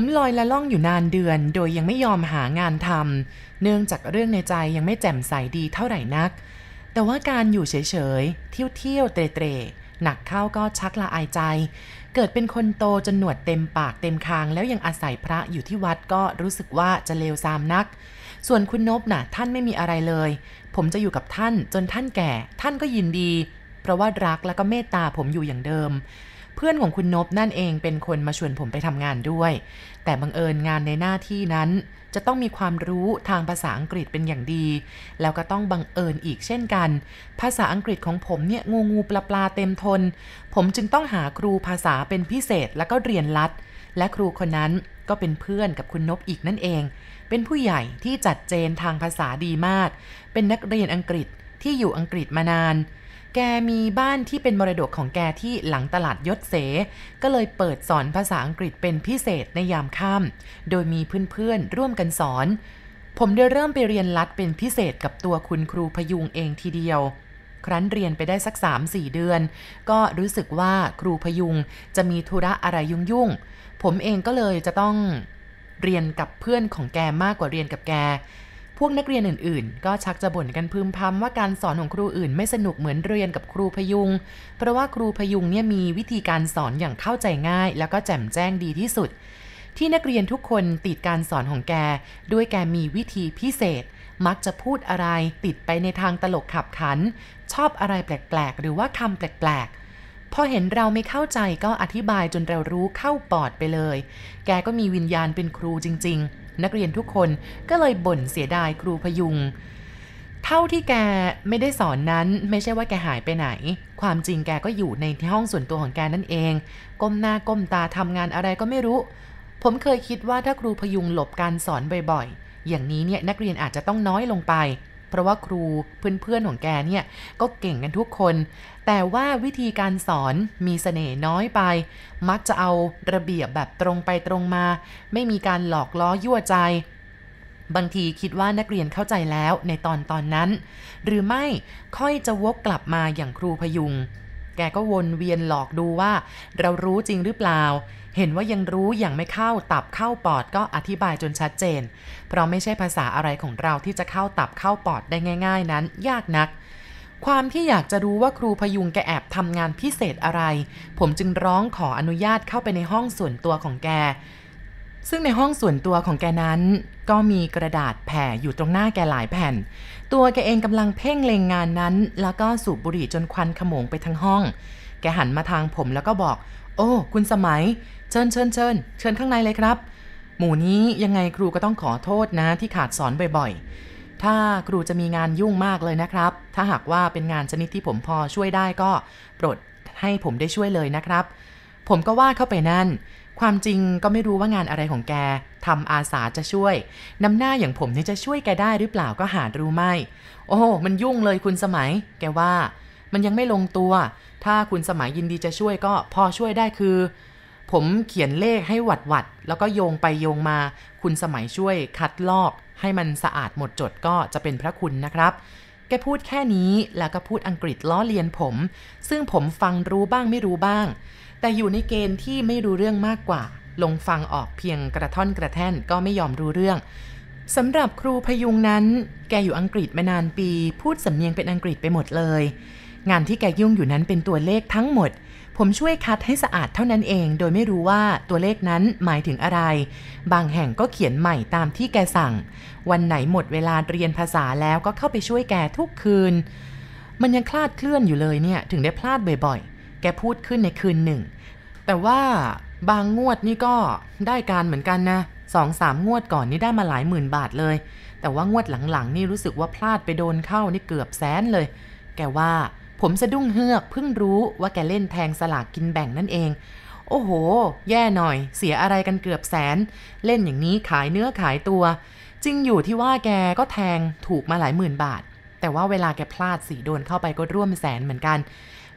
ผมลอยละล่องอยู่นานเดือน โดยยังไม่ยอมหางานทำเนื่องจากเรื่องในใจยังไม่แจ่มใสดีเท่าไหร่นัก แต่ว่าการอยู่เฉยๆ เที่ยวเที่ยวเตร่ๆหนักเข้าก็ชักละอายใจ เกิดเป็นคนโตจนหนวดเต็มปากเต็มคาง แล้วยังอาศัยพระอยู่ที่วัดก็รู้สึกว่าจะเลวซามนัก ส่วนคุณนบน่ะท่านไม่มีอะไรเลย ผมจะอยู่กับท่านจนท่านแก่ ท่านก็ยินดี เพราะว่ารักและก็เมตตาผมอยู่อย่างเดิม เพื่อนของคุณนบนั่นเองเป็นคนมาชวนผมไปทำงานด้วย แต่บังเอิญงานในหน้าที่นั้น จะต้องมีความรู้ทางภาษาอังกฤษเป็นอย่างดี แล้วก็ต้องบังเอิญอีกเช่นกัน ภาษาอังกฤษของผมเนี่ยงูงูปลาปลาเต็มทน ผมจึงต้องหาครูภาษาเป็นพิเศษแล้วก็เรียนรัด และครูคนนั้นก็เป็นเพื่อนกับคุณนบอีกนั่นเอง เป็นผู้ใหญ่ที่จัดเจนทางภาษาดีมาก เป็นนักเรียนอังกฤษที่อยู่อังกฤษมานาน แกมีบ้านที่เป็นมรดกของแกที่หลังตลาดยศเส ก็เลยเปิดสอนภาษาอังกฤษเป็นพิเศษในยามค่ำโดยมีเพื่อนๆร่วมกันสอน ผมได้เริ่มไปเรียนรัดเป็นพิเศษกับตัวคุณครูพยุงเองทีเดียว ครั้นเรียนไปได้สัก 3-4 เดือน ก็รู้สึกว่าครูพยุงจะมีธุระอะไรยุ่งๆ ผมเองก็เลยจะต้องเรียนกับเพื่อนของแกมากกว่าเรียนกับแก พวกนักเรียนอื่นๆ ก็ชักจะบ่นกันพึมพำว่าการสอนของครูอื่นไม่สนุกเหมือนเรียนกับครูพยุง เพราะว่าครูพยุงเนี่ยมีวิธีการสอนอย่างเข้าใจง่าย แล้วก็แจ่มแจ้งดีที่สุด ที่นักเรียนทุกคนติดการสอนของแก ด้วยแกมีวิธีพิเศษ มักจะพูดอะไรติดไปในทางตลกขับขัน ชอบอะไรแปลกๆ หรือว่าคำแปลกๆพอเห็นเราไม่เข้าใจก็อธิบายจนเรารู้เข้าปอดไปเลย แกก็มีวิญญาณเป็นครูจริงๆ นักเรียนทุกคนก็เลยบ่นเสียดายครูพยุง เท่าที่แกไม่ได้สอนนั้นไม่ใช่ว่าแกหายไปไหน ความจริงแกก็อยู่ในที่ห้องส่วนตัวของแกนั่นเอง ก้มหน้าก้มตาทำงานอะไรก็ไม่รู้ ผมเคยคิดว่าถ้าครูพยุงหลบการสอนบ่อยๆ อย่างนี้เนี่ยนักเรียนอาจจะต้องน้อยลงไป เพราะว่าครูเพื่อนๆของแกเนี่ยก็เก่งกันทุกคน แต่ว่าวิธีการสอนมีเสน่ห์น้อยไป มักจะเอาระเบียบแบบตรงไปตรงมา ไม่มีการหลอกล้อยั่วใจ บางทีคิดว่านักเรียนเข้าใจแล้วในตอนตอนนั้น หรือไม่ค่อยจะวกกลับมาอย่างครูพยุง แกก็วนเวียนหลอกดูว่า เรารู้จริงหรือเปล่า เห็นว่ายังรู้อย่างไม่เข้าตับเข้าปอดก็อธิบายจนชัดเจน เพราะไม่ใช่ภาษาอะไรของเราที่จะเข้าตับเข้าปอดได้ง่าย ๆ นั้น ยากนัก ความที่อยากจะรู้ว่าครูพยุงแกแอบทำงานพิเศษอะไร ผมจึงร้องขออนุญาตเข้าไปในห้องส่วนตัวของแก ซึ่งในห้องส่วนตัวของแกนั้น ก็มีกระดาษแผ่อยู่ตรงหน้าแกหลายแผ่น ตัวแกเองกำลังเพ่งเล็งงานนั้น แล้วก็สูบบุหรี่จนควันขโมงไปทั้งห้อง แกหันมาทางผมแล้วก็บอก โอ้ คุณสมัย เชิญเชิญเชิญเชิญข้างในเลยครับ หมู่นี้ยังไงครูก็ต้องขอโทษนะที่ขาดสอนบ่อยๆ ถ้าครูจะมีงานยุ่งมากเลยนะครับ ถ้าหากว่าเป็นงานชนิดที่ผมพอช่วยได้ก็โปรดให้ผมได้ช่วยเลยนะครับ ผมก็ว่าเข้าไปนั่น ความจริงก็ไม่รู้ว่างานอะไรของแกทำอาสาจะช่วยน้ำหน้าอย่างผมนี่จะช่วยแกได้หรือเปล่าก็หารู้ไม่ โอ้มันยุ่งเลยคุณสมัย แกว่า มันยังไม่ลงตัว ถ้าคุณสมัยยินดีจะช่วยก็พอช่วยได้คือ ผมเขียนเลขให้หวัดหวัดๆแล้วก็โยงไปโยงมา คุณสมัยช่วยคัดลอก ให้มันสะอาดหมดจดก็จะเป็นพระคุณนะครับแกพูดแค่นี้แล้วก็พูดอังกฤษล้อเลียนผม ซึ่งผมฟังรู้บ้างไม่รู้บ้าง แต่อยู่ในเกณฑ์ที่ไม่รู้เรื่องมากกว่า ลงฟังออกเพียงกระท่อนกระแท่นก็ไม่ยอมรู้เรื่องสำหรับครูพยุงนั้น แกอยู่อังกฤษมานานปี พูดสำเนียงเป็นอังกฤษไปหมดเลย งานที่แกยุ่งอยู่นั้นเป็นตัวเลขทั้งหมด ผมช่วยคัดให้สะอาดเท่านั้นเอง โดยไม่รู้ว่าตัวเลขนั้นหมายถึงอะไร บางแห่งก็เขียนใหม่ตามที่แกสั่ง วันไหนหมดเวลาเรียนภาษาแล้วก็เข้าไปช่วยแกทุกคืน มันยังคลาดเคลื่อนอยู่เลยเนี่ย ถึงได้พลาดบ่อยๆ แกพูดขึ้นในคืนหนึ่ง แต่ว่าบางงวดนี่ก็ได้การเหมือนกันนะสองสามงวดก่อนนี่ได้มาหลายหมื่นบาทเลย แต่ว่างวดหลังๆ นี่รู้สึกว่าพลาดไปโดนเข้านี่เกือบแสนเลย แกว่าผมสะดุ้งเฮือกเพิ่งรู้ว่าแกเล่นแทงสลากกินแบ่งนั่นเอง โอ้โห แย่หน่อย เสียอะไรกันเกือบแสน เล่นอย่างนี้ขายเนื้อขายตัว จริงอยู่ที่ว่าแกก็แทงถูกมาหลายหมื่นบาท แต่ว่าเวลาแกพลาดสีโดนเข้าไปก็ร่วมแสนเหมือนกัน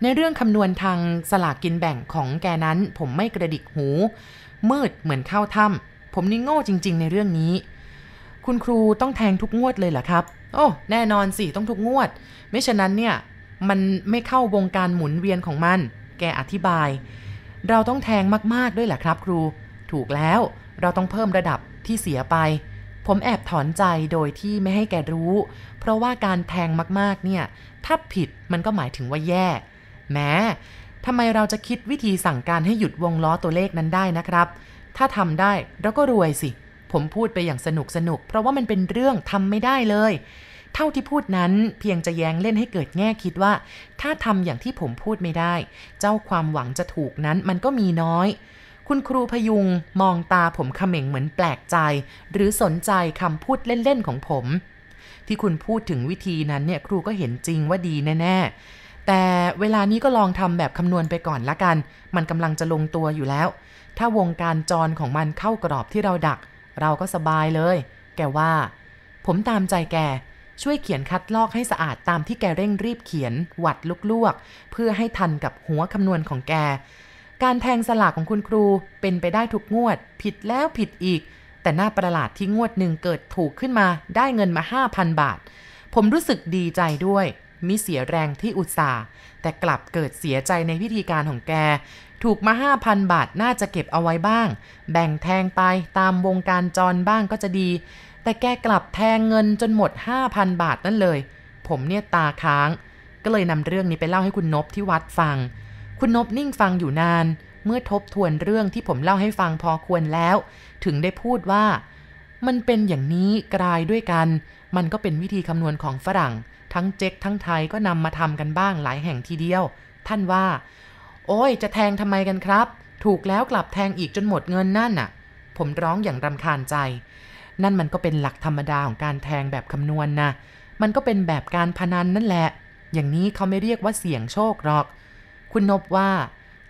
ในเรื่องคำนวณทางสลากกินแบ่งของแกนั้น ผมไม่กระดิกหู มืดเหมือนเข้าถ้ำผมนี่โง่จริง ๆ ในเรื่องนี้ คุณครูต้องแทงทุกงวดเลยเหรอครับ โอ้แน่นอนสิต้องทุกงวด ไม่ฉะนั้นเนี่ยมันไม่เข้าวงการหมุนเวียนของมัน แกอธิบาย เราต้องแทงมากๆด้วยแหละครับ ครู ถูกแล้วเราต้องเพิ่มระดับที่เสียไป ผมแอบถอนใจโดยที่ไม่ให้แกรู้ เพราะว่าการแทงมากๆเนี่ย ถ้าผิดมันก็หมายถึงว่าแย่ แม้ทำไมเราจะคิดวิธีสั่งการให้หยุดวงล้อตัวเลขนั้นได้นะครับ ถ้าทำได้เราก็รวยสิ ผมพูดไปอย่างสนุกสนุก เพราะว่ามันเป็นเรื่องทำไม่ได้เลย เท่าที่พูดนั้นเพียงจะแย้งเล่นให้เกิดแง่คิดว่า ถ้าทำอย่างที่ผมพูดไม่ได้ เจ้าความหวังจะถูกนั้นมันก็มีน้อยคุณครูพยุงมองตาผมเขม่งเหมือนแปลกใจ หรือสนใจคำพูดเล่น ๆ ของผม ที่คุณพูดถึงวิธีนั้นเนี่ยครูก็เห็นจริงว่าดีแน่ ๆ แต่เวลานี้ก็ลองทำแบบคำนวณไปก่อนละกัน มันกำลังจะลงตัวอยู่แล้ว ถ้าวงการจรของมันเข้ากรอบที่เราดัก เราก็สบายเลย แกว่า ผมตามใจแก ช่วยเขียนคัดลอกให้สะอาดตามที่แกเร่งรีบเขียน หวัดลวกๆ เพื่อให้ทันกับหัวคำนวณของแก การแทงสลากของคุณครูเป็นไปได้ทุกงวด ผิดแล้วผิดอีก แต่หน้าประหลาดที่งวดหนึ่งเกิดถูกขึ้นมา ได้เงินมา 5,000 บาท ผมรู้สึกดีใจด้วย มิเสียแรงที่อุตส่าห์แต่กลับเกิดเสียใจในวิธีการของแก ถูกมา 5,000 บาทน่าจะเก็บเอาไว้บ้าง แบ่งแทงไปตามวงการจรบ้างก็จะดี แต่แกกลับแทงเงินจนหมด 5,000 บาทนั่นเลย ผมเนี่ยตาค้าง ก็เลยนำเรื่องนี้ไปเล่าให้คุณนบที่วัดฟัง คุณนบนิ่งฟังอยู่นาน เมื่อทบทวนเรื่องที่ผมเล่าให้ฟังพอควรแล้ว ถึงได้พูดว่า มันเป็นอย่างนี้กลายด้วยกัน มันก็เป็นวิธีคำนวณของฝรั่ง ทั้งเจ๊กทั้งไทยก็นำมาทำกันบ้างหลายแห่งทีเดียว ท่านว่า โอ้ยจะแทงทำไมกันครับ ถูกแล้วกลับแทงอีกจนหมดเงินนั่นน่ะ ผมร้องอย่างรำคาญใจ นั่นมันก็เป็นหลักธรรมดาของการแทงแบบคำนวณนนะมันก็เป็นแบบการพนันนั่นแหละ อย่างนี้เขาไม่เรียกว่าเสี่ยงโชคหรอก คุณนบว่า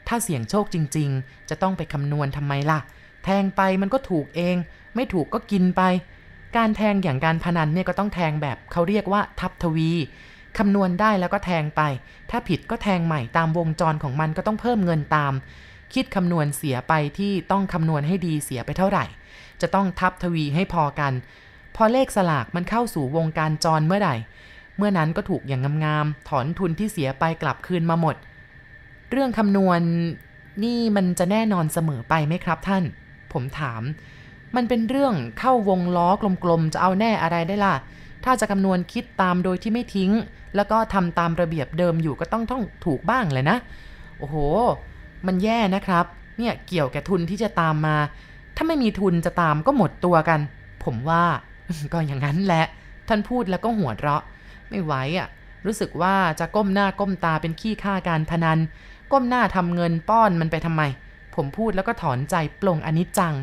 ถ้าเสี่ยงโชคจริง ๆ จะต้องไปคำนวณทำไมล่ะ แทงไปมันก็ถูกเอง ไม่ถูกก็กินไป การแทงอย่างการพนันเนี่ยก็ต้องแทงแบบเขาเรียกว่าทับทวีคำนวณได้แล้วก็แทงไป ถ้าผิดก็แทงใหม่ตามวงจรของมันก็ต้องเพิ่มเงินตาม คิดคำนวณเสียไปที่ต้องคำนวณให้ดีเสียไปเท่าไหร่ จะต้องทับทวีให้พอกัน พอเลขสลากมันเข้าสู่วงการจรเมื่อใดเมื่อนั้นก็ถูกอย่างงามๆ ถอนทุนที่เสียไปกลับคืนมาหมด เรื่องคำนวณนี่มันจะแน่นอนเสมอไปไหมครับท่าน ผมถาม มันเป็นเรื่องเข้าวงล้อกลมๆ จะเอาแน่อะไรได้ล่ะ ถ้าจะคำนวณคิดตามโดยที่ไม่ทิ้ง แล้วก็ทำตามระเบียบเดิมอยู่ก็ต้องต้องถูกบ้างเลยนะ โอ้โห มันแย่นะครับ เนี่ยเกี่ยวกับทุนที่จะตามมา ถ้าไม่มีทุนจะตามก็หมดตัวกัน ผมว่าก็อย่างนั้นแหละ ท่านพูดแล้วก็หัวเราะ ไม่ไหวอะ่ะ รู้สึกว่าจะก้มหน้าก้มตาเป็นขี้ข้าการพนัน ก้มหน้าทำเงินป้อนมันไปทำไม ผมพูดแล้วก็ถอนใจปลงอนิจจัง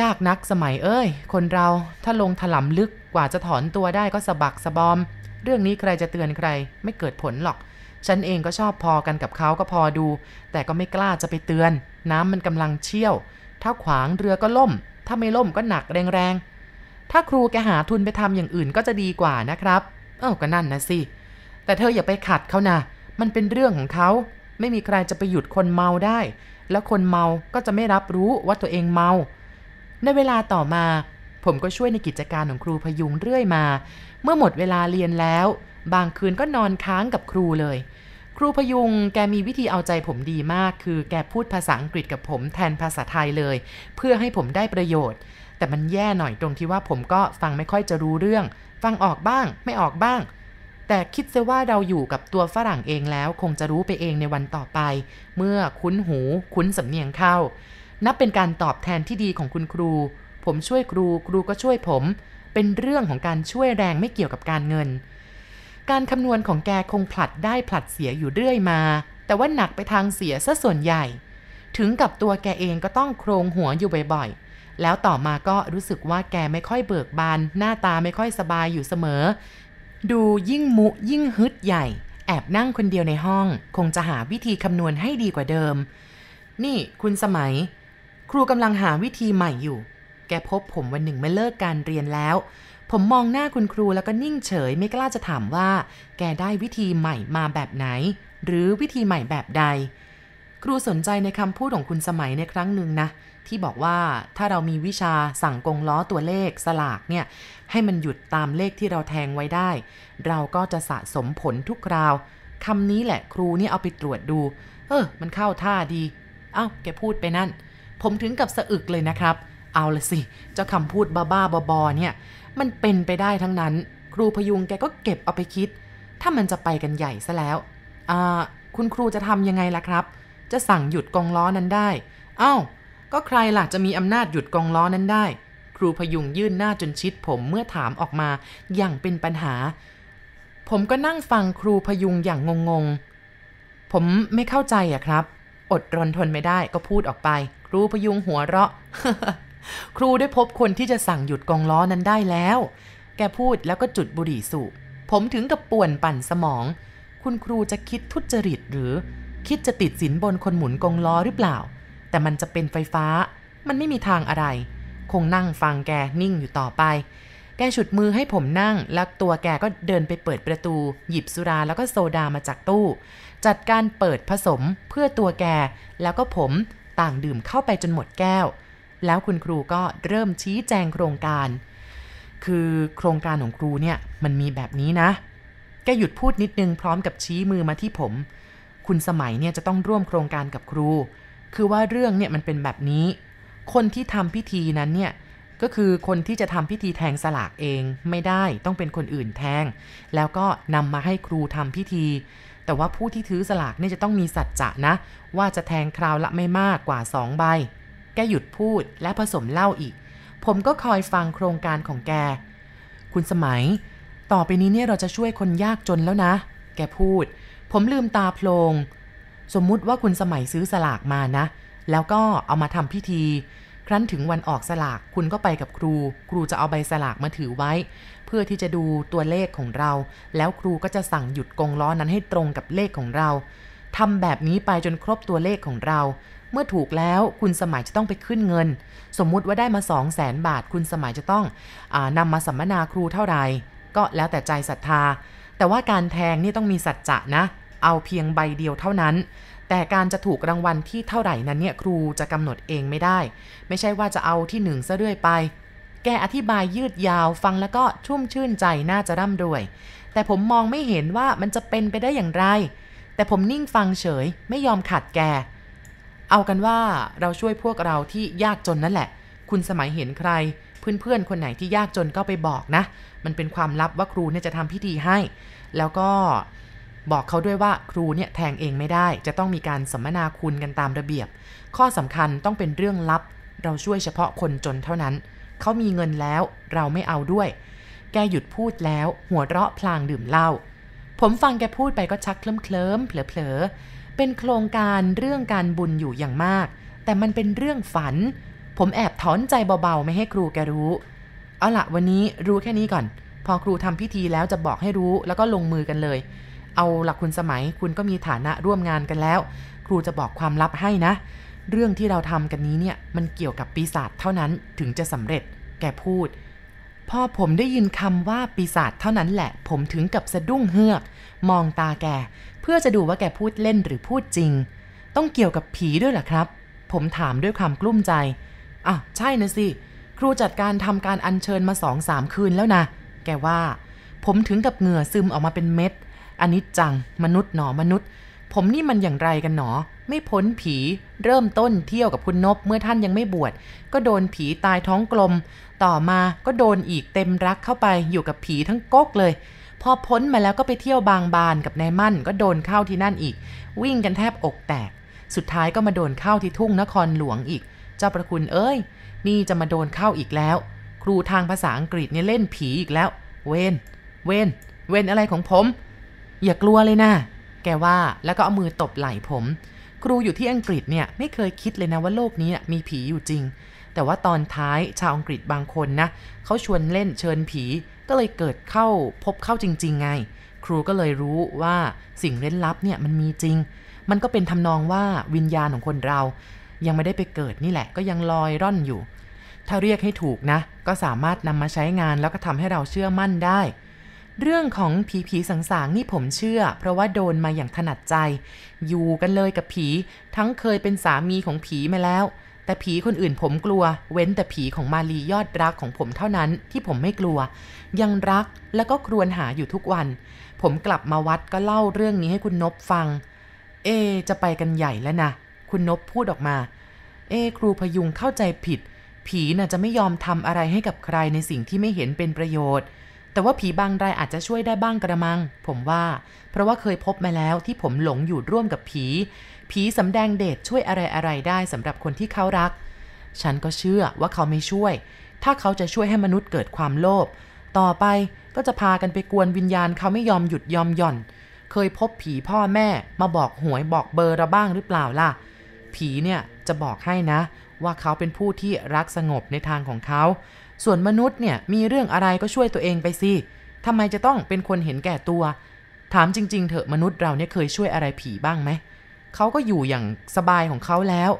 ยากนักสมัยเอ้ย คนเราถ้าลงถลำลึกกว่าจะถอนตัวได้ก็สะบักสะบอม เรื่องนี้ใครจะเตือนใคร ไม่เกิดผลหรอก ฉันเองก็ชอบพอกันกับเขาก็พอดู แต่ก็ไม่กล้าจะไปเตือน น้ำมันกำลังเชี่ยว ถ้าขวางเรือก็ล่ม ถ้าไม่ล่มก็หนักแรงๆ ถ้าครูแกหาทุนไปทำอย่างอื่นก็จะดีกว่านะครับ เอ้าก็นั่นนะสิ แต่เธออย่าไปขัดเขานะ มันเป็นเรื่องของเขา ไม่มีใครจะไปหยุดคนเมาได้ แล้วคนเมาก็จะไม่รับรู้ว่าตัวเองเมา ในเวลาต่อมา ผมก็ช่วยในกิจการของครูพยุงเรื่อยมา เมื่อหมดเวลาเรียนแล้ว บางคืนก็นอนค้างกับครูเลย ครูพยุงแกมีวิธีเอาใจผมดีมาก คือแกพูดภาษาอังกฤษกับผมแทนภาษาไทยเลย เพื่อให้ผมได้ประโยชน์ แต่มันแย่หน่อยตรงที่ว่าผมก็ฟังไม่ค่อยจะรู้เรื่อง ฟังออกบ้าง ไม่ออกบ้างแต่คิดซะว่าเราอยู่กับตัวฝรั่งเองแล้วคงจะรู้ไปเองในวันต่อไป เมื่อคุ้นหูคุ้นสำเนียงเข้า นับเป็นการตอบแทนที่ดีของคุณครู ผมช่วยครู ครูก็ช่วยผม เป็นเรื่องของการช่วยแรงไม่เกี่ยวกับการเงิน การคำนวณของแกคงผลัดได้ผลัดเสียอยู่เรื่อยมา แต่ว่าหนักไปทางเสียซะส่วนใหญ่ ถึงกับตัวแกเองก็ต้องโครงหัวอยู่บ่อยๆ แล้วต่อมาก็รู้สึกว่าแกไม่ค่อยเบิกบาน หน้าตาไม่ค่อยสบายอยู่เสมอ ดูยิ่งมุยิ่งฮึดใหญ่ แอบนั่งคนเดียวในห้อง คงจะหาวิธีคำนวณให้ดีกว่าเดิมนี่คุณสมัย ครูกำลังหาวิธีใหม่อยู่ แกพบผมวันหนึ่งเมื่อเลิกการเรียนแล้ว ผมมองหน้าคุณครูแล้วก็นิ่งเฉยไม่กล้าจะถามว่า แกได้วิธีใหม่มาแบบไหน หรือวิธีใหม่แบบใด ครูสนใจในคำพูดของคุณสมัยในครั้งหนึ่งนะ ที่บอกว่าถ้าเรามีวิชาสั่งกงล้อตัวเลขสลากเนี่ย ให้มันหยุดตามเลขที่เราแทงไว้ได้ เราก็จะสะสมผลทุกคราวคำนี้แหละครูนี่เอาไปตรวจดู เออ มันเข้าท่าดี เอ้า แกพูดไปนั่น ผมถึงกับสะอึกเลยนะครับ เอาละสิ เจ้าคำพูดบ้าๆบอๆเนี่ย มันเป็นไปได้ทั้งนั้น ครูพยุงแกก็เก็บเอาไปคิด ถ้ามันจะไปกันใหญ่ซะแล้วอ่าคุณครูจะทำยังไงล่ะครับ จะสั่งหยุดกองล้อนั้นได้ เอ้า ก็ใครล่ะจะมีอำนาจหยุดกองล้อนั้นได้ ครูพยุงยื่นหน้าจนชิดผมเมื่อถามออกมาอย่างเป็นปัญหา ผมก็นั่งฟังครูพยุงอย่างงงๆ ผมไม่เข้าใจอะครับ อดรนทนไม่ได้ก็พูดออกไป รูพยุงหัวเราะ ครูได้พบคนที่จะสั่งหยุดกองล้อนั้นได้แล้ว แกพูดแล้วก็จุดบุหรี่สูบผมถึงกับป่วนปั่นสมอง คุณครูจะคิดทุจริตหรือ คิดจะติดสินบนคนหมุนกองล้อหรือเปล่า แต่มันจะเป็นไฟฟ้า มันไม่มีทางอะไร คงนั่งฟังแกนิ่งอยู่ต่อไป แกฉุดมือให้ผมนั่ง แล้วตัวแกก็เดินไปเปิดประตู หยิบสุราแล้วก็โซดามาจากตู้ จัดการเปิดผสมเพื่อตัวแก แล้วก็ผม ต่างดื่มเข้าไปจนหมดแก้ว แล้วคุณครูก็เริ่มชี้แจงโครงการ คือโครงการของครูเนี่ยมันมีแบบนี้นะ แกหยุดพูดนิดนึงพร้อมกับชี้มือมาที่ผม คุณสมัยเนี่ยจะต้องร่วมโครงการกับครู คือว่าเรื่องเนี่ยมันเป็นแบบนี้ คนที่ทำพิธีนั้นเนี่ยก็คือคนที่จะทำพิธีแทงสลากเองไม่ได้ต้องเป็นคนอื่นแทง แล้วก็นำมาให้ครูทำพิธี แต่ว่าผู้ที่ถือสลากเนี่ยจะต้องมีสัจจะนะ ว่าจะแทงคราวละไม่มากกว่าสองใบ แกหยุดพูดและผสมเหล้าอีก ผมก็คอยฟังโครงการของแก คุณสมัย ต่อไปนี้เนี่ยเราจะช่วยคนยากจนแล้วนะ แกพูด ผมลืมตาโพลง สมมุติว่าคุณสมัยซื้อสลากมานะ แล้วก็เอามาทำพิธี ครั้นถึงวันออกสลากคุณก็ไปกับครู ครูจะเอาใบสลากมาถือไว้ เพื่อที่จะดูตัวเลขของเรา แล้วครูก็จะสั่งหยุดกงล้อนั้นให้ตรงกับเลขของเราทำแบบนี้ไปจนครบตัวเลขของเรา เมื่อถูกแล้วคุณสมัยจะต้องไปขึ้นเงิน สมมุติว่าได้มา 2 0 0แสนบาท คุณสมัยจะต้องอนำมาสัมมนาครูเท่าไหร่ ก็แล้วแต่ใจศรัทธา แต่ว่าการแทงนี่ต้องมีสัจจะนะ เอาเพียงใบเดียวเท่านั้น แต่การจะถูกรางวัลที่เท่าไหร่นั้นเนี่ยครูจะกำหนดเองไม่ได้ ไม่ใช่ว่าจะเอาที่หนึ่งซะเรื่อยไป แกอธิบายยืดยาวฟังแล้วก็ชุ่มชื่นใจน่าจะร่ำรวย แต่ผมมองไม่เห็นว่ามันจะเป็นไปได้อย่างไร แต่ผมนิ่งฟังเฉยไม่ยอมขัดแก เอากันว่าเราช่วยพวกเราที่ยากจนนั่นแหละ คุณสมัยเห็นใคร เพื่อนๆคนไหนที่ยากจนก็ไปบอกนะ มันเป็นความลับว่าครูเนี่ยจะทำพิธีให้ แล้วก็ บอกเขาด้วยว่าครูเนี่ยแทงเองไม่ได้ จะต้องมีการสัมมนาคุณกันตามระเบียบ ข้อสำคัญต้องเป็นเรื่องลับ เราช่วยเฉพาะคนจนเท่านั้น เขามีเงินแล้ว เราไม่เอาด้วย แกหยุดพูดแล้ว หัวเราะพลางดื่มเหล้าผมฟังแกพูดไปก็ชักเคลิ้มเคลิ้มเผลอๆเป็นโครงการเรื่องการบุญอยู่อย่างมาก แต่มันเป็นเรื่องฝัน ผมแอบถอนใจเบาๆ ไม่ให้ครูแกรู้ เอาละวันนี้รู้แค่นี้ก่อน พอครูทำพิธีแล้วจะบอกให้รู้แล้วก็ลงมือกันเลย เอาหลักคุณสมัยคุณก็มีฐานะร่วมงานกันแล้ว ครูจะบอกความลับให้นะ เรื่องที่เราทำกันนี้เนี่ยมันเกี่ยวกับปีศาจเท่านั้นถึงจะสำเร็จ แกพูดพอผมได้ยินคำว่าปีศาจเท่านั้นแหละ ผมถึงกับสะดุ้งเฮือก มองตาแก เพื่อจะดูว่าแกพูดเล่นหรือพูดจริง ต้องเกี่ยวกับผีด้วยเหรอครับ ผมถามด้วยความกลุ้มใจอะใช่นะสิ ครูจัดการทำการอัญเชิญมาสองสามคืนแล้วนะ แกว่า ผมถึงกับเหงื่อซึมออกมาเป็นเม็ด อันนี้จัง มนุษย์หนอมนุษย์ ผมนี่มันอย่างไรกันหนอ ไม่พ้นผี เริ่มต้นเที่ยวกับคุณนบเมื่อท่านยังไม่บวช ก็โดนผีตายท้องกลม ต่อมาก็โดนอีกเต็มรักเข้าไปอยู่กับผีทั้งก๊กเลย พอพ้นมาแล้วก็ไปเที่ยวบางบานกับนายมั่น ก็โดนเข้าที่นั่นอีก วิ่งกันแทบอกแตก สุดท้ายก็มาโดนเข้าที่ทุ่งนครหลวงอีก เจ้าประคุณเอ้ย นี่จะมาโดนเข้าอีกแล้ว ครูทางภาษาอังกฤษเนี่ยเล่นผีอีกแล้ว เวน เวน เวนอะไรของผม อย่ากลัวเลยนะ แกว่าแล้วก็เอามือตบไหล่ผม ครูอยู่ที่อังกฤษเนี่ยไม่เคยคิดเลยนะว่าโลกนี้มีผีอยู่จริง แต่ว่าตอนท้ายชาวอังกฤษบางคนนะเขาชวนเล่นเชิญผี ก็เลยเกิดเข้าพบเข้าจริง ๆ ไง ครูก็เลยรู้ว่าสิ่งเร้นลับเนี่ยมันมีจริง มันก็เป็นทำนองว่าวิญญาณของคนเรา ยังไม่ได้ไปเกิดนี่แหละ ก็ยังลอยร่อนอยู่ ถ้าเรียกให้ถูกนะ ก็สามารถนำมาใช้งานแล้วก็ทำให้เราเชื่อมั่นได้ เรื่องของผีผีสางๆนี่ผมเชื่อ เพราะว่าโดนมาอย่างถนัดใจ อยู่กันเลยกับผี ทั้งเคยเป็นสามีของผีมาแล้ว แต่ผีคนอื่นผมกลัว เว้นแต่ผีของมาลียอดรักของผมเท่านั้นที่ผมไม่กลัว ยังรักแล้วก็ครวญหาอยู่ทุกวัน ผมกลับมาวัดก็เล่าเรื่องนี้ให้คุณนบฟัง เอ จะไปกันใหญ่แล้วนะคุณนบพูดออกมา เอ ครูพยุงเข้าใจผิด ผีน่ะจะไม่ยอมทำอะไรให้กับใครในสิ่งที่ไม่เห็นเป็นประโยชน์ แต่ว่าผีบางรายอาจจะช่วยได้บ้างกระมัง ผมว่า เพราะว่าเคยพบมาแล้วที่ผมหลงอยู่ร่วมกับผี ผีสำแดงเดชช่วยอะไรอะไรได้สำหรับคนที่เขารัก ฉันก็เชื่อว่าเขาไม่ช่วย ถ้าเขาจะช่วยให้มนุษย์เกิดความโลภต่อไปก็จะพากันไปกวนวิญญาณเขาไม่ยอมหยุดยอมหย่อน เคยพบผีพ่อแม่มาบอกหวยบอกเบอร์เราบ้างหรือเปล่าล่ะ ผีเนี่ยจะบอกให้นะ ว่าเขาเป็นผู้ที่รักสงบในทางของเขา ส่วนมนุษย์เนี่ยมีเรื่องอะไรก็ช่วยตัวเองไปสิทำไมจะต้องเป็นคนเห็นแก่ตัว ถามจริง ๆ เถอะมนุษย์เราเนี่ยเคยช่วยอะไรผีบ้างไหม เขาก็อยู่อย่างสบายของเขาแล้ว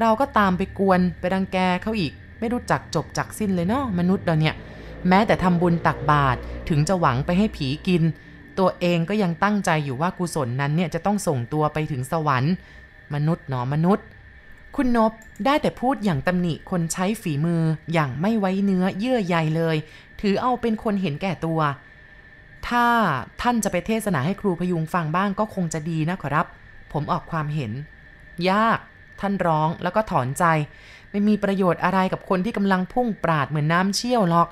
เราก็ตามไปกวนไปรังแกเขาอีก ไม่รู้จักจบจักสิ้นเลยเนาะมนุษย์เราเนี่ย แม้แต่ทำบุญตักบาตรถึงจะหวังไปให้ผีกิน ตัวเองก็ยังตั้งใจอยู่ว่ากุศลนั้นเนี่ยจะต้องส่งตัวไปถึงสวรรค์ มนุษย์หนอมนุษย์ คุณนบได้แต่พูดอย่างตำหนิคนใช้ฝีมืออย่างไม่ไว้เนื้อเยื่อใยเลย ถือเอาเป็นคนเห็นแก่ตัว ถ้าท่านจะไปเทศนาให้ครูพยุงฟังบ้างก็คงจะดีนะขอรับ ผมออกความเห็น ยาก ท่านร้องแล้วก็ถอนใจ ไม่มีประโยชน์อะไรกับคนที่กำลังพุ่งปราดเหมือนน้ำเชี่ยวหรอก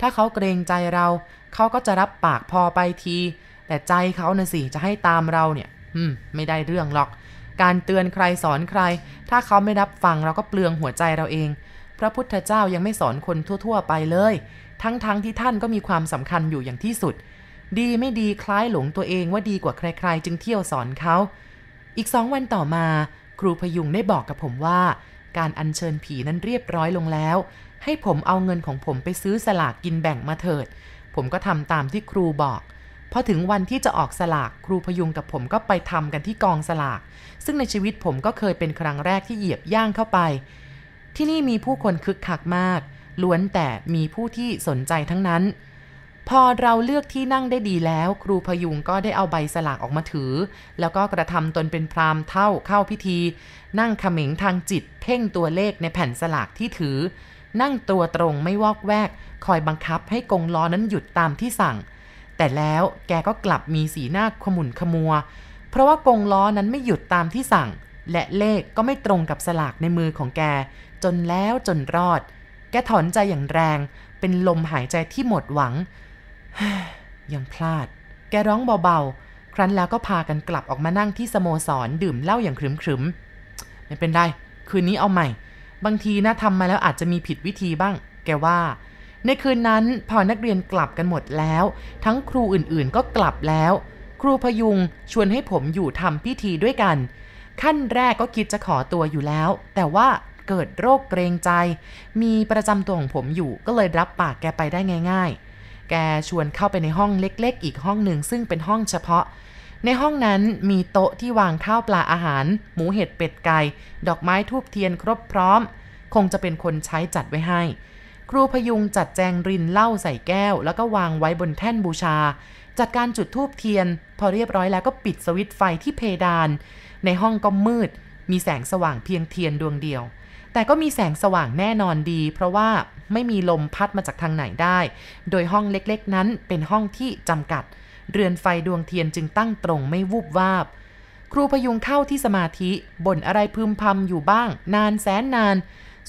ถ้าเขาเกรงใจเรา เขาก็จะรับปากพอไปที แต่ใจเขาน่ะสิจะให้ตามเราเนี่ย อืม ไม่ได้เรื่องหรอก การเตือนใครสอนใคร ถ้าเขาไม่รับฟังเราก็เปลืองหัวใจเราเอง พระพุทธเจ้ายังไม่สอนคนทั่ว ๆ ไปเลย ทั้งๆทที่ท่านก็มีความสำคัญอยู่อย่างที่สุด ดีไม่ดีคล้ายหลงตัวเองว่าดีกว่าใคร ๆ จึงเที่ยวสอนเขา อีกสองวันต่อมา ครูพยุงได้บอกกับผมว่า การอัญเชิญผีนั้นเรียบร้อยลงแล้ว ให้ผมเอาเงินของผมไปซื้อสลากกินแบ่งมาเถิด ผมก็ทำตามที่ครูบอก พอถึงวันที่จะออกสลากครูพยุงกับผมก็ไปทำกันที่กองสลาก ซึ่งในชีวิตผมก็เคยเป็นครั้งแรกที่เหยียบย่างเข้าไป ที่นี่มีผู้คนคึกคักมาก ล้วนแต่มีผู้ที่สนใจทั้งนั้น พอเราเลือกที่นั่งได้ดีแล้ว ครูพยุงก็ได้เอาใบสลากออกมาถือ แล้วก็กระทำตนเป็นพราหมณ์เท่าเข้าพิธี นั่งเขม็งทางจิต เพ่งตัวเลขในแผ่นสลากที่ถือ นั่งตัวตรงไม่วอกแวก คอยบังคับให้กงล้อนั้นหยุดตามที่สั่ง แต่แล้วแกก็กลับมีสีหน้าขมุนขมัว เพราะว่ากงล้อนั้นไม่หยุดตามที่สั่ง และเลขก็ไม่ตรงกับสลากในมือของแก จนแล้วจนรอด แกถอนใจอย่างแรง เป็นลมหายใจที่หมดหวัง ยังพลาด แกร้องเบาๆ ครั้นแล้วก็พากันกลับออกมานั่งที่สโมสรดื่มเหล้าอย่างขรึมๆ ไม่เป็นไร คืนนี้เอาใหม่ บางทีนะทำมาแล้วอาจจะมีผิดวิธีบ้าง แกว่า ในคืนนั้นพอนักเรียนกลับกันหมดแล้ว ทั้งครูอื่นๆก็กลับแล้ว ครูพยุงชวนให้ผมอยู่ทำพิธีด้วยกัน ขั้นแรกก็คิดจะขอตัวอยู่แล้ว แต่ว่าเกิดโรคเกรงใจ มีประจำตัวของผมอยู่ก็เลยรับปากแกไปได้ง่าย ๆ แกชวนเข้าไปในห้องเล็กๆ อีกห้องหนึ่งซึ่งเป็นห้องเฉพาะ ในห้องนั้นมีโต๊ะที่วางข้าวปลาอาหาร หมูเห็ดเป็ดไก่ ดอกไม้ทูบเทียนครบพร้อม คงจะเป็นคนใช้จัดไว้ให้ ครูพยุงจัดแจงรินเหล้าใส่แก้ว แล้วก็วางไว้บนแท่นบูชา จัดการจุดทูบเทียน พอเรียบร้อยแล้วก็ปิดสวิตไฟที่เพดาน ในห้องก็มืด มีแสงสว่างเพียงเทียนดวงเดียว แต่ก็มีแสงสว่างแน่นอนดี เพราะว่าไม่มีลมพัดมาจากทางไหนได้ โดยห้องเล็กๆ นั้นเป็นห้องที่จำกัด เรือนไฟดวงเทียนจึงตั้งตรงไม่วูบวาบ ครูพยุงเข้าที่สมาธิบ่นอะไรพึมพำอยู่บ้าง นานแสนนาน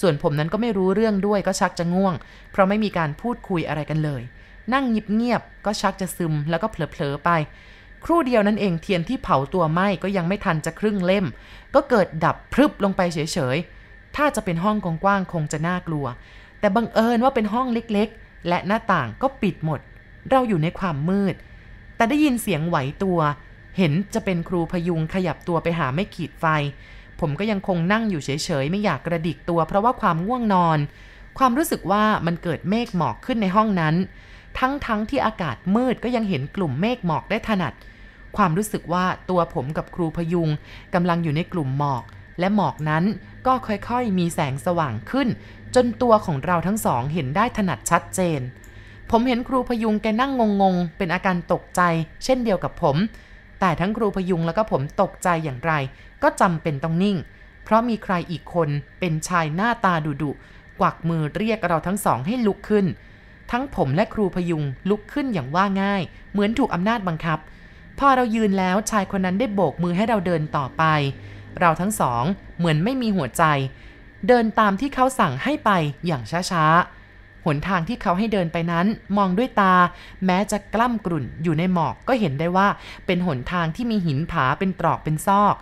ส่วนผมนั้นก็ไม่รู้เรื่องด้วยก็ชักจะง่วง เพราะไม่มีการพูดคุยอะไรกันเลย นั่งเงียบๆก็ชักจะซึมแล้วก็เผลอๆไป ครู่เดียวนั้นเองเทียนที่เผาตัวไหม้ก็ยังไม่ทันจะครึ่งเล่ม ก็เกิดดับพรึบลงไปเฉยๆถ้าจะเป็นห้องกว้างๆคงจะน่ากลัว แต่บังเอิญว่าเป็นห้องเล็กๆ และหน้าต่างก็ปิดหมด เราอยู่ในความมืด แต่ได้ยินเสียงไหวตัว เห็นจะเป็นครูพยุงขยับตัวไปหาไม่ขีดไฟ ผมก็ยังคงนั่งอยู่เฉยๆ ไม่อยากกระดิกตัวเพราะว่าความง่วงนอน ความรู้สึกว่ามันเกิดเมฆหมอกขึ้นในห้องนั้น ทั้งๆทที่อากาศมืดก็ยังเห็นกลุ่มเมฆหมอกได้ถนัด ความรู้สึกว่าตัวผมกับครูพยุงกำลังอยู่ในกลุ่มหมอก และหมอกนั้นก็ค่อยๆ มีแสงสว่างขึ้น จนตัวของเราทั้งสองเห็นได้ถนัดชัดเจน ผมเห็นครูพยุงแกนั่งงงๆ เป็นอาการตกใจ เช่นเดียวกับผม แต่ทั้งครูพยุงแล้วก็ผมตกใจอย่างไร ก็จำเป็นต้องนิ่ง เพราะมีใครอีกคนเป็นชายหน้าตาดุดุกวักมือเรียกเราทั้งสองให้ลุกขึ้น ทั้งผมและครูพยุงลุกขึ้นอย่างว่าง่าย เหมือนถูกอำนาจบังคับ พอเรายืนแล้วชายคนนั้นได้โบกมือให้เราเดินต่อไป เราทั้งสองเหมือนไม่มีหัวใจ เดินตามที่เขาสั่งให้ไปอย่างช้าๆหนทางที่เขาให้เดินไปนั้นมองด้วยตา แม้จะกล้ำกลุ่นอยู่ในหมอกก็เห็นได้ว่า เป็นหนทางที่มีหินผาเป็นตรอกเป็นซอก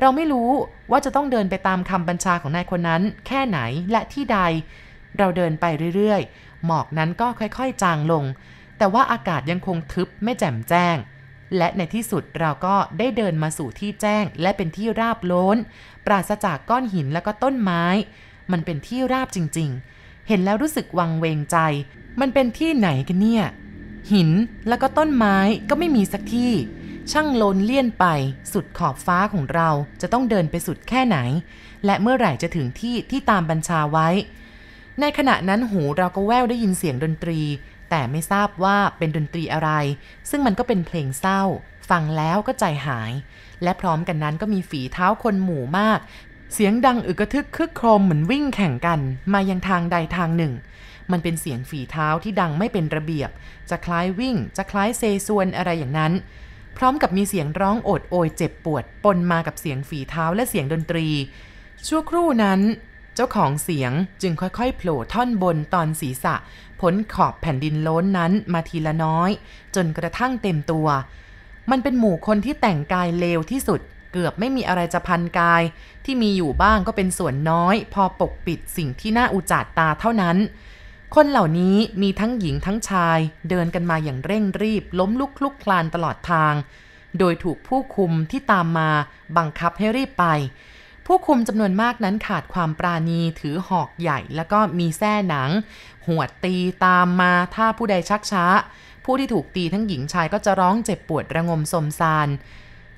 เราไม่รู้ว่าจะต้องเดินไปตามคำบัญชาของนายคนนั้น แค่ไหนและที่ใด เราเดินไปเรื่อยๆ หมอกนั้นก็ค่อยๆ จางลง แต่ว่าอากาศยังคงทึบไม่แจ่มแจ้ง และในที่สุดเราก็ได้เดินมาสู่ที่แจ้ง และเป็นที่ราบโล้น ปราศจากก้อนหินและก็ต้นไม้ มันเป็นที่ราบจริงๆ เห็นแล้วรู้สึกวังเวงใจ มันเป็นที่ไหนกันเนี่ย หินแล้วก็ต้นไม้ก็ไม่มีสักที่ ช่างโลนเลี่ยนไป สุดขอบฟ้าของเราจะต้องเดินไปสุดแค่ไหน และเมื่อไหร่จะถึงที่ที่ตามบัญชาไว้ ในขณะนั้นหูเราก็แววได้ยินเสียงดนตรี แต่ไม่ทราบว่าเป็นดนตรีอะไร ซึ่งมันก็เป็นเพลงเศร้า ฟังแล้วก็ใจหาย และพร้อมกันนั้นก็มีฝีเท้าคนหมู่มาก เสียงดังอึกระทึกคึกโครมเหมือนวิ่งแข่งกัน มายังทางใดทางหนึ่งมันเป็นเสียงฝีเท้าที่ดังไม่เป็นระเบียบ จะคล้ายวิ่ง จะคล้ายเซซวนอะไรอย่างนั้น พร้อมกับมีเสียงร้องโอดโอยเจ็บปวด ปนมากับเสียงฝีเท้าและเสียงดนตรี ชั่วครู่นั้น เจ้าของเสียงจึงค่อยๆโผล่ท่อนบนตอนศีรษะพ้นขอบแผ่นดินโล้นนั้นมาทีละน้อย จนกระทั่งเต็มตัว มันเป็นหมู่คนที่แต่งกายเลวที่สุด เกือบไม่มีอะไรจะพันกาย ที่มีอยู่บ้างก็เป็นส่วนน้อย พอปกปิดสิ่งที่น่าอุจจาดตาเท่านั้น คนเหล่านี้มีทั้งหญิงทั้งชายเดินกันมาอย่างเร่งรีบ ล้มลุกคลุกคลานตลอดทาง โดยถูกผู้คุมที่ตามมาบังคับให้รีบไป ผู้คุมจำนวนมากนั้นขาดความปราณีถือหอกใหญ่แล้วก็มีแส้หนัง หวดตีตามมาถ้าผู้ใดชักช้า ผู้ที่ถูกตีทั้งหญิงชายก็จะร้องเจ็บปวดระงมสมซาน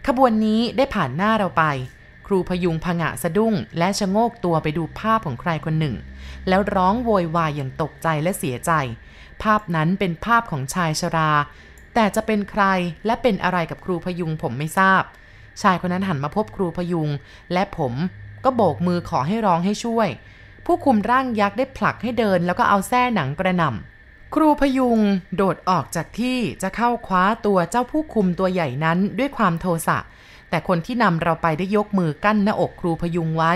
ขบวนนี้ได้ผ่านหน้าเราไป รูพยุงผงะสะดุ้ง และชะโงกตัวไปดูภาพของใครคนหนึ่ง แล้วร้องโวยวายอย่างตกใจและเสียใจ ภาพนั้นเป็นภาพของชายชรา แต่จะเป็นใครและเป็นอะไรกับครูพยุงผมไม่ทราบ ชายคนนั้นหันมาพบครูพยุง และผมก็โบกมือขอให้ร้องให้ช่วย ผู้คุมร่างยักษ์ได้ผลักให้เดิน แล้วก็เอาแส้หนังกระหน่ำครูพยุงโดดออกจากที่จะเข้าคว้าตัวเจ้าผู้คุมตัวใหญ่นั้นด้วยความโทสะ แต่คนที่นำเราไปได้ยกมือกั้นหน้าอกครูพยุงไว้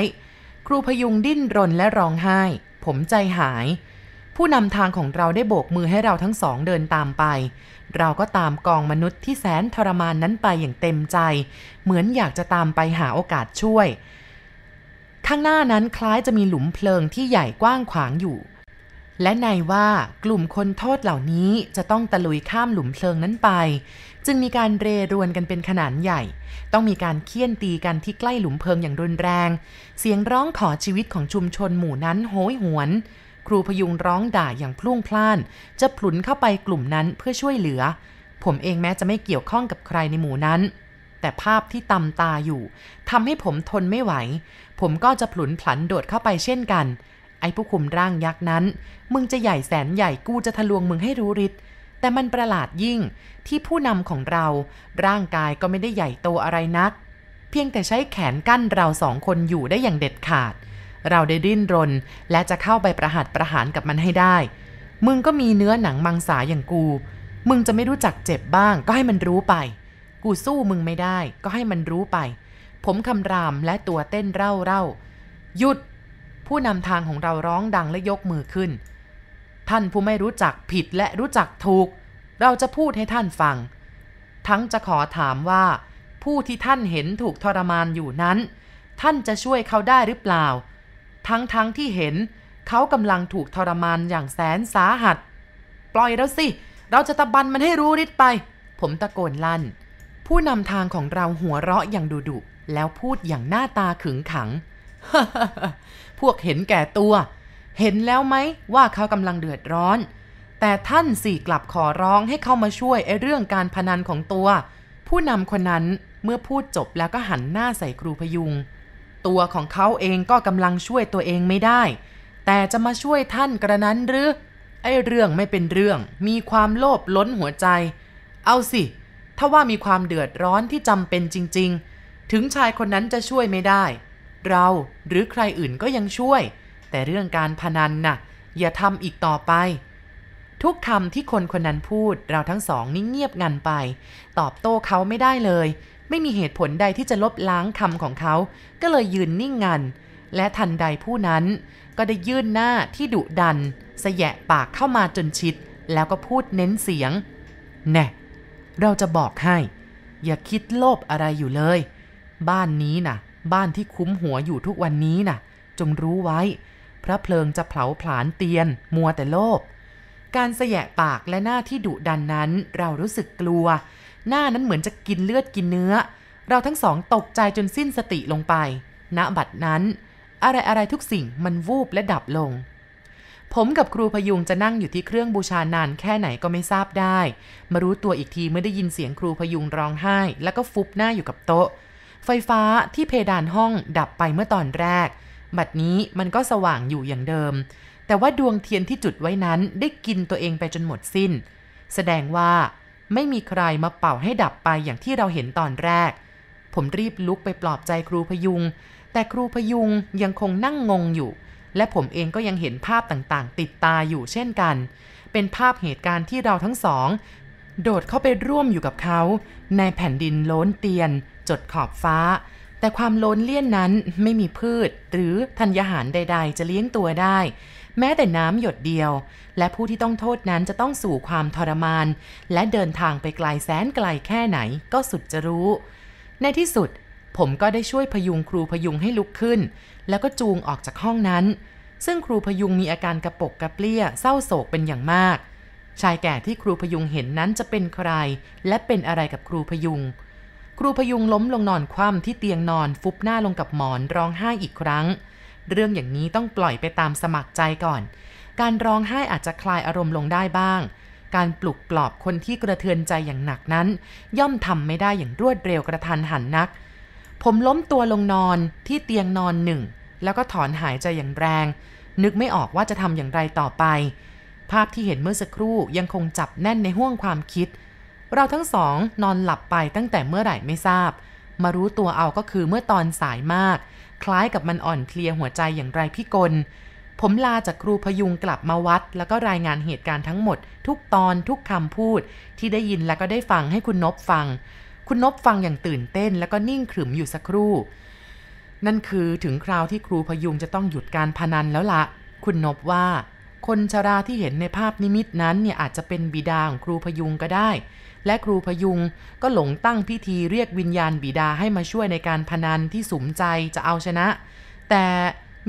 ครูพยุงดิ้นรนและร้องไห้ ผมใจหาย ผู้นำทางของเราได้โบกมือให้เราทั้งสองเดินตามไป เราก็ตามกองมนุษย์ที่แสนทรมานนั้นไปอย่างเต็มใจ เหมือนอยากจะตามไปหาโอกาสช่วย ข้างหน้านั้นคล้ายจะมีหลุมเพลิงที่ใหญ่กว้างขวางอยู่และในว่ากลุ่มคนโทษเหล่านี้จะต้องตะลุยข้ามหลุมเพลิงนั้นไป จึงมีการเรรวนกันเป็นขนาดใหญ่ ต้องมีการเคี่ยนตีกันที่ใกล้หลุมเพลิงอย่างรุนแรง เสียงร้องขอชีวิตของชุมชนหมู่นั้นโหยหวน ครูพยุงร้องด่าอย่างพลุ่งพล่าน จะพลุนเข้าไปกลุ่มนั้นเพื่อช่วยเหลือ ผมเองแม้จะไม่เกี่ยวข้องกับใครในหมู่นั้น แต่ภาพที่ตำตาอยู่ทำให้ผมทนไม่ไหว ผมก็จะผลุนผลันโดดเข้าไปเช่นกัน ไอ้ผู้คุมร่างยักษ์นั้น มึงจะใหญ่แสนใหญ่กูจะทะลวงมึงให้รู้ฤทธิ์ แต่มันประหลาดยิ่งที่ผู้นำของเราร่างกายก็ไม่ได้ใหญ่โตอะไรนัก เพียงแต่ใช้แขนกั้นเราสองคนอยู่ได้อย่างเด็ดขาด เราได้ดิ้นรน และจะเข้าไปประหัตประหารกับมันให้ได้ มึงก็มีเนื้อหนังมังสาอย่างกู มึงจะไม่รู้จักเจ็บบ้าง ก็ให้มันรู้ไป กูสู้มึงไม่ได้ ก็ให้มันรู้ไป ผมคำรามและตัวเต้นเร่าเร่าหยุด ผู้นำทางของเราร้องดังและยกมือขึ้น ท่านผู้ไม่รู้จักผิดและรู้จักถูก เราจะพูดให้ท่านฟัง ทั้งจะขอถามว่า ผู้ที่ท่านเห็นถูกทรมานอยู่นั้น ท่านจะช่วยเขาได้หรือเปล่า ทั้งทั้งที่เห็นเขากำลังถูกทรมานอย่างแสนสาหัส ปล่อยแล้วสิ เราจะตะบันมันให้รู้ฤทธิ์ไป ผมตะโกนลั่น ผู้นำทางของเราหัวเราะอย่างดุดุแล้วพูดอย่างหน้าตาขึงขัง พวกเห็นแก่ตัว เห็นแล้วไหมว่าเขากำลังเดือดร้อน แต่ท่านสี่กลับขอร้องให้เข้ามาช่วยไอ้เรื่องการพนันของตัว ผู้นำคนนั้นเมื่อพูดจบแล้วก็หันหน้าใส่ครูพยุง ตัวของเขาเองก็กำลังช่วยตัวเองไม่ได้ แต่จะมาช่วยท่านกระนั้นหรือไอ้เรื่องไม่เป็นเรื่อง มีความโลภล้นหัวใจ เอาสิ ถ้าว่ามีความเดือดร้อนที่จำเป็นจริง ๆ ถึงชายคนนั้นจะช่วยไม่ได้ เราหรือใครอื่นก็ยังช่วย แต่เรื่องการพนันน่ะ อย่าทำอีกต่อไป ทุกคำที่คนคนนั้นพูดเราทั้งสองนิ่งเงียบงันไป ตอบโต้เขาไม่ได้เลย ไม่มีเหตุผลใดที่จะลบล้างคำของเขา ก็เลยยืนนิ่งงัน และทันใดผู้นั้นก็ได้ยื่นหน้าที่ดุดันสแยะปากเข้ามาจนชิด แล้วก็พูดเน้นเสียง แน่ เราจะบอกให้ อย่าคิดโลภอะไรอยู่เลย บ้านนี้นะ่ะ บ้านที่คุ้มหัวอยู่ทุกวันนี้นะ่ะ จงรู้ไว้ พระเพลิงจะเผาผลาญเตียน มัวแต่โลภการแสยะปากและหน้าที่ดุดันนั้น เรารู้สึกกลัว หน้านั้นเหมือนจะกินเลือดกินเนื้อ เราทั้งสองตกใจจนสิ้นสติลงไป ณบัดนั้น อะไรอะไรทุกสิ่งมันวูบและดับลง ผมกับครูพยุงจะนั่งอยู่ที่เครื่องบูชานานแค่ไหนก็ไม่ทราบได้ มารู้ตัวอีกทีเมื่อได้ยินเสียงครูพยุงร้องไห้ แล้วก็ฟุบหน้าอยู่กับโต๊ะ ไฟฟ้าที่เพดานห้องดับไปเมื่อตอนแรก บัดนี้มันก็สว่างอยู่อย่างเดิม แต่ว่าดวงเทียนที่จุดไว้นั้นได้กินตัวเองไปจนหมดสิ้น แสดงว่าไม่มีใครมาเป่าให้ดับไปอย่างที่เราเห็นตอนแรก ผมรีบลุกไปปลอบใจครูพยุง แต่ครูพยุงยังคงนั่งงงอยู่ และผมเองก็ยังเห็นภาพต่างๆ ติดตาอยู่เช่นกัน เป็นภาพเหตุการณ์ที่เราทั้งสอง โดดเข้าไปร่วมอยู่กับเขา ในแผ่นดินโล้นเตียน จดขอบฟ้า แต่ความโล้นเลี่ยนนั้นไม่มีพืช หรือธัญญาหารใด ๆ จะเลี้ยงตัวได้ แม้แต่น้ำหยดเดียว และผู้ที่ต้องโทษนั้นจะต้องสู่ความทรมาน และเดินทางไปไกลแสนไกลแค่ไหนก็สุดจะรู้ ในที่สุด ผมก็ได้ช่วยพยุงครูพยุงให้ลุกขึ้น แล้วก็จูงออกจากห้องนั้น ซึ่งครูพยุงมีอาการกระปกกระเปรี้ยเศร้าโศกเป็นอย่างมาก ชายแก่ที่ครูพยุงเห็นนั้นจะเป็นใคร และเป็นอะไรกับครูพยุง ครูพยุงล้มลงนอนคว่ำที่เตียงนอนฟุบหน้าลงกับหมอนร้องไห้อีกครั้ง เรื่องอย่างนี้ต้องปล่อยไปตามสมัครใจก่อน การร้องไห้อาจจะคลายอารมณ์ลงได้บ้าง การปลุกปลอบคนที่กระเทือนใจอย่างหนักนั้น ย่อมทำไม่ได้อย่างรวดเร็วกระทันหันนัก ผมล้มตัวลงนอนที่เตียงนอนหนึ่ง แล้วก็ถอนหายใจอย่างแรง นึกไม่ออกว่าจะทำอย่างไรต่อไป ภาพที่เห็นเมื่อสักครู่ยังคงจับแน่นในห้วงความคิดเเราทั้งสองนอนหลับไปตั้งแต่เมื่อไหร่ไม่ทราบ มารู้ตัวเอาก็คือเมื่อตอนสายมาก คล้ายกับมันอ่อนเพลียหัวใจอย่างไรพี่กลผมลาจากครูพยุงกลับมาวัด แล้วก็รายงานเหตุการณ์ทั้งหมด ทุกตอนทุกคำพูด ที่ได้ยินแล้วก็ได้ฟังให้คุณนบฟัง คุณนบฟังอย่างตื่นเต้น แล้วก็นิ่งขรึมอยู่สักครู่ นั่นคือถึงคราวที่ครูพยุงจะต้องหยุดการพนันแล้วละคุณนบว่า คนชราที่เห็นในภาพนิมิตนั้นเนี่ยอาจจะเป็นบิดาของครูพยุงก็ได้ และครูพยุงก็หลงตั้งพิธีเรียกวิญญาณบิดาให้มาช่วยในการพนันที่สุมใจจะเอาชนะ แต่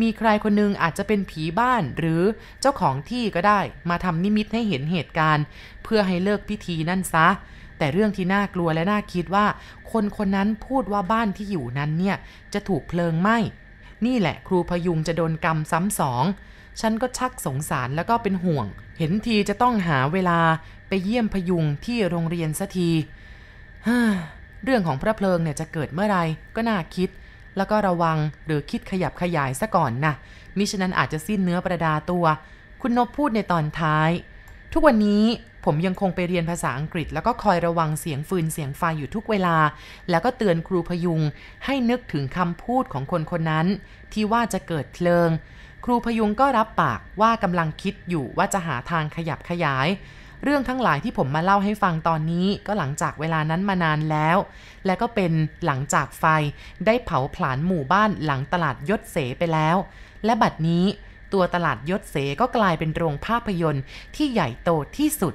มีใครคนนึงอาจจะเป็นผีบ้านหรือเจ้าของที่ก็ได้ มาทำนิมิตให้เห็นเหตุการณ์ เพื่อให้เลิกพิธีนั่นซะ แต่เรื่องที่น่ากลัวและน่าคิดว่า คนคนนั้นพูดว่าบ้านที่อยู่นั้นเนี่ยจะถูกเพลิงไหม้นี่แหละครูพยุงจะโดนกรรมซ้ำสอง ฉันก็ชักสงสารแล้วก็เป็นห่วง เห็นทีจะต้องหาเวลาไปเยี่ยมพยุงที่โรงเรียนสัทีเรื่องของพระเพลิงเนี่ยจะเกิดเมื่อไรก็น่าคิด แล้วก็ระวังหรือคิดขยับขยายซะก่อนนะมิฉะนั้นอาจจะสิ้นเนื้อประดาตัว คุณนบพูดในตอนท้าย ทุกวันนี้ผมยังคงไปเรียนภาษาอังกฤษ แล้วก็คอยระวังเสียงฟืนเสียงไฟอยู่ทุกเวลา แล้วก็เตือนครูพยุงให้นึกถึงคำพูดของคนคนนั้น ที่ว่าจะเกิดเพลิง ครูพยุงก็รับปากว่ากำลังคิดอยู่ว่าจะหาทางขยับขยาย เรื่องทั้งหลายที่ผมมาเล่าให้ฟังตอนนี้ก็หลังจากเวลานั้นมานานแล้ว และก็เป็นหลังจากไฟได้เผาผลาญหมู่บ้านหลังตลาดยศเสไปแล้ว และบัดนี้ตัวตลาดยศเสก็กลายเป็นโรงภาพยนตร์ที่ใหญ่โตที่สุด